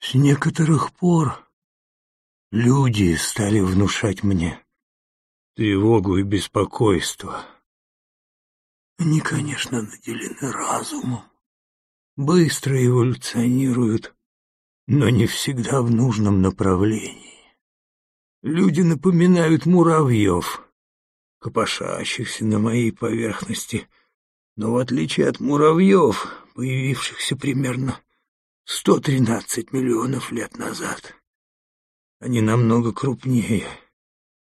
С некоторых пор люди стали внушать мне тревогу и беспокойство. Они, конечно, наделены разумом, быстро эволюционируют, но не всегда в нужном направлении. Люди напоминают муравьев, копошащихся на моей поверхности, но в отличие от муравьев, появившихся примерно 113 миллионов лет назад, они намного крупнее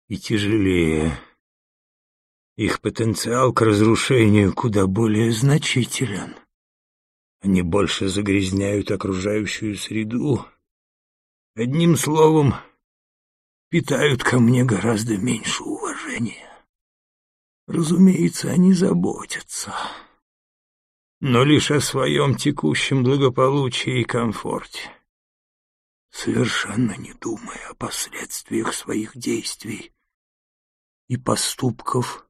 и тяжелее. Их потенциал к разрушению куда более значителен. Они больше загрязняют окружающую среду. Одним словом, питают ко мне гораздо меньше уважения. Разумеется, они заботятся, но лишь о своем текущем благополучии и комфорте, совершенно не думая о последствиях своих действий и поступков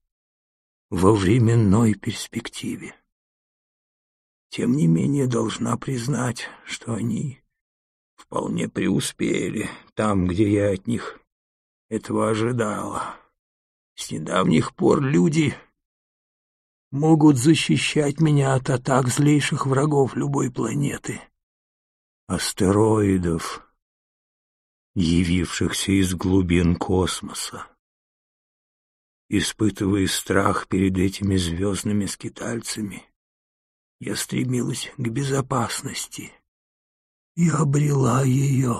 во временной перспективе. Тем не менее, должна признать, что они вполне преуспели там, где я от них этого ожидала. С недавних пор люди могут защищать меня от атак злейших врагов любой планеты. Астероидов, явившихся из глубин космоса. Испытывая страх перед этими звездными скитальцами, я стремилась к безопасности и обрела ее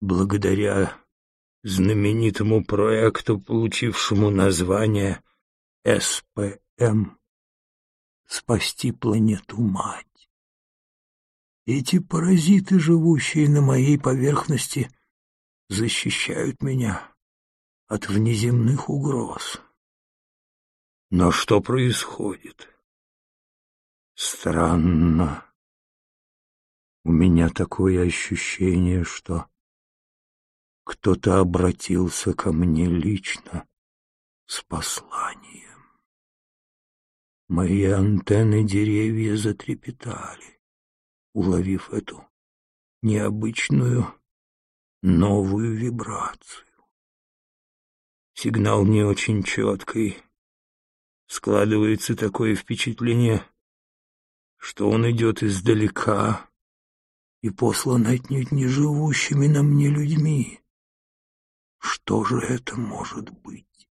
благодаря знаменитому проекту, получившему название СПМ «Спасти планету-мать». Эти паразиты, живущие на моей поверхности, защищают меня от внеземных угроз. Но что происходит? Странно. У меня такое ощущение, что кто-то обратился ко мне лично с посланием. Мои антенны деревья затрепетали, уловив эту необычную новую вибрацию. Сигнал не очень четкий. Складывается такое впечатление, что он идет издалека и послан отнюдь не живущими на мне людьми. Что же это может быть?